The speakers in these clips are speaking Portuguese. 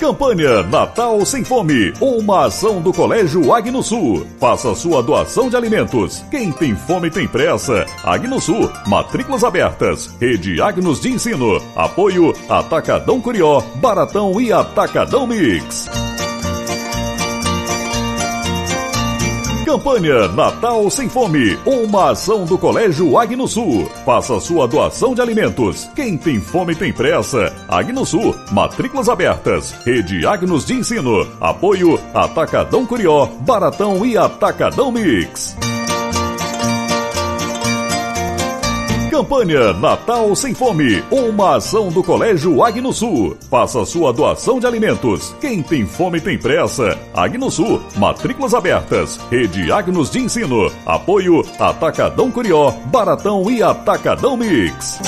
Campanha Natal Sem Fome, uma ação do Colégio Agnosul. Faça sua doação de alimentos. Quem tem fome tem pressa. Agnosul, matrículas abertas. Rede Agnos de Ensino. Apoio Atacadão Curió, Baratão e Atacadão Mix. Campanha Natal Sem Fome, uma ação do Colégio Agnosul. Faça sua doação de alimentos. Quem tem fome tem pressa. Agnosul, matrículas abertas. Rede Agnos de Ensino. Apoio Atacadão Curió, Baratão e Atacadão Mix. Campanha Natal Sem Fome, uma ação do Colégio Agnosul. Faça sua doação de alimentos. Quem tem fome tem pressa. Agnosul, matrículas abertas. Rede Agnos de Ensino. Apoio Atacadão Curió, Baratão e Atacadão Mix.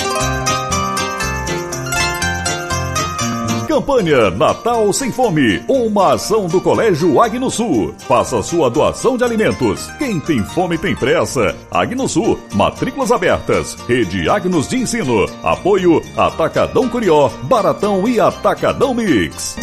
Campanha Natal Sem Fome, uma ação do Colégio Agnosul. Faça sua doação de alimentos. Quem tem fome tem pressa. Agnosul, matrículas abertas. Rede Agnos de Ensino. Apoio Atacadão Curió, Baratão e Atacadão Mix.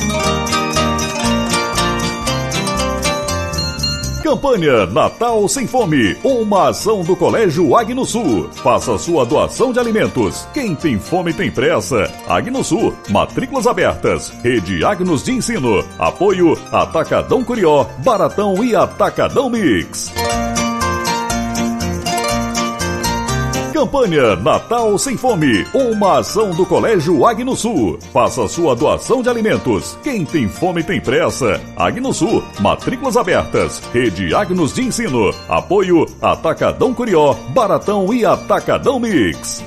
Campanha Natal Sem Fome, uma ação do Colégio Agnosul. Faça sua doação de alimentos. Quem tem fome tem pressa. Agnosul, matrículas abertas. Rede Agnos de Ensino. Apoio Atacadão Curió, Baratão e Atacadão Mix. Campanha Natal Sem Fome, uma ação do Colégio Agnosul. Faça sua doação de alimentos. Quem tem fome tem pressa. Agnosul, matrículas abertas. Rede Agnos de Ensino. Apoio Atacadão Curió, Baratão e Atacadão Mix.